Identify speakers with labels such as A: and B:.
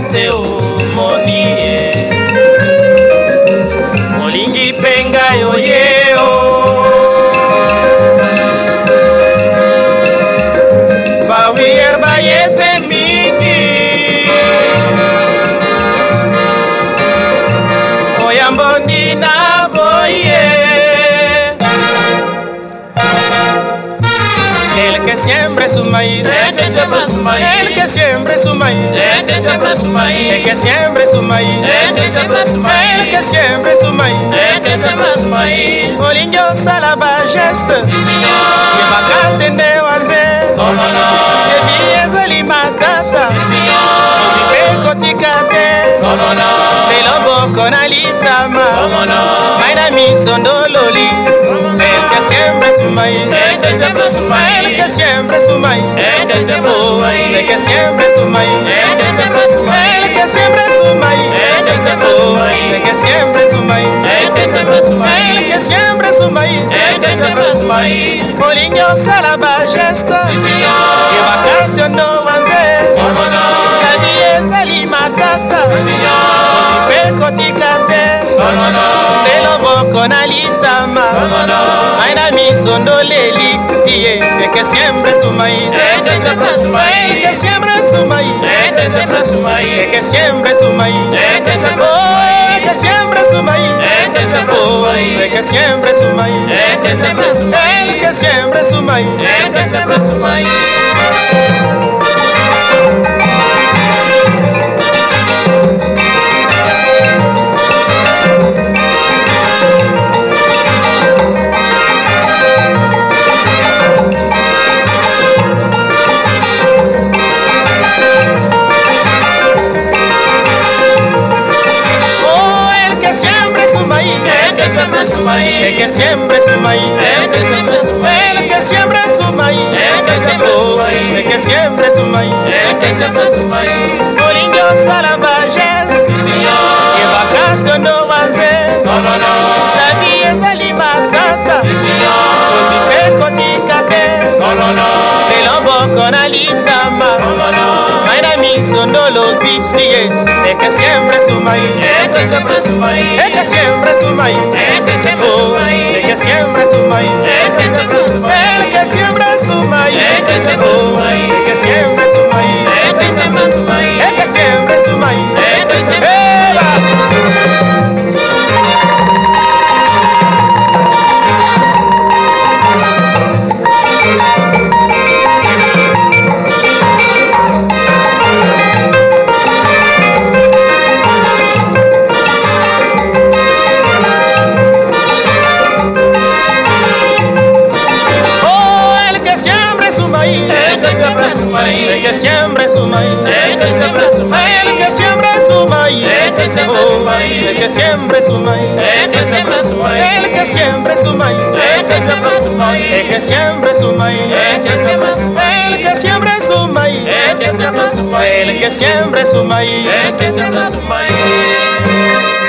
A: date o mo. El que siempre su maíz
B: El que siembra su maíz.
A: el que siempre su maíz
B: El que siembra su
A: el
B: maíz.
A: que siempre su maíz
B: El que siembra su
A: el
B: maíz.
A: que siempre su maíz
B: El que siembra su maíz.
A: olingi osala bageste
B: Sí, señor.
A: yebaka tende wanze
B: ¿Cómo no?
A: yebi ezali matata
B: Sí, señor.
A: mpe kotika te
B: ¿Cómo no?
A: eloboko na litama
B: ¿Cómo no?
A: mai na misondololi el que siempre su maíz
B: El que siembra su
A: el
B: maíz.
A: Que siempre su maíz
B: El que siembra su
A: Oh,
B: maíz.
A: el que siempre su maíz
B: El que siembra su maíz.
A: el que siempre su maíz
B: El que siembra su
A: Oh,
B: maíz.
A: el que siempre su maíz
B: El que siembra su
A: el
B: maíz.
A: que siempre su maíz
B: El que siembra su maíz.
A: olingi osala bageste
B: Sí, señor.
A: yebaka tondo wanze
B: ¿Cómo no?
A: kabi ezali matata
B: Señor.
A: Na litama
B: ¿Cómo no?
A: mai na misondoleli tie eke siempre su maíz
B: El que su maíz.
A: que siempre su maíz
B: El que siembra su maíz.
A: que siempre su maíz
B: El que siembra su
A: Oh,
B: maíz.
A: que siempre su maíz
B: El que siembra su
A: Oh,
B: maíz.
A: que siempre su maíz
B: El que siembra su maíz.
A: que siempre su maíz
B: que siembra su maíz.
A: El que
B: siembra su
A: el
B: maíz.
A: que siempre su maíz
B: El que siembra su
A: el
B: maíz.
A: que siempre su maíz
B: El que siempre su maíz.
A: el que siempre su maíz
B: El que su maíz.
A: osala bageste
B: Sí, señor.
A: yebaka tondo wanze
B: ¿Cómo no?
A: tabi ezali matata
B: Sí, señor.
A: te
B: ¿Cómo no?
A: eloboko na litama
B: ¿Cómo no?
A: mai na misondolobi tie eke siempre su maíz
B: El que su maíz.
A: siempre su maíz
B: El que siembra su maíz.
A: eke siempre su maíz
B: El que siembra su maíz.
A: el que siempre su maíz
B: El que siempre su
A: Oh,
B: maíz. Siembra su
A: el que siempre su maíz
B: El que siembra
A: su maíz.
B: el que
A: siempre su maíz
B: El que siembra su maíz.
A: el que siempre su maíz
B: El que siembra su maíz.
A: el que siempre su maíz
B: El que siembra su maíz.
A: el que siempre su maíz
B: El que siembra su maíz.
A: el que siempre su maíz
B: El que siembra su maíz.
A: el que su maíz
B: El que siembra su maíz.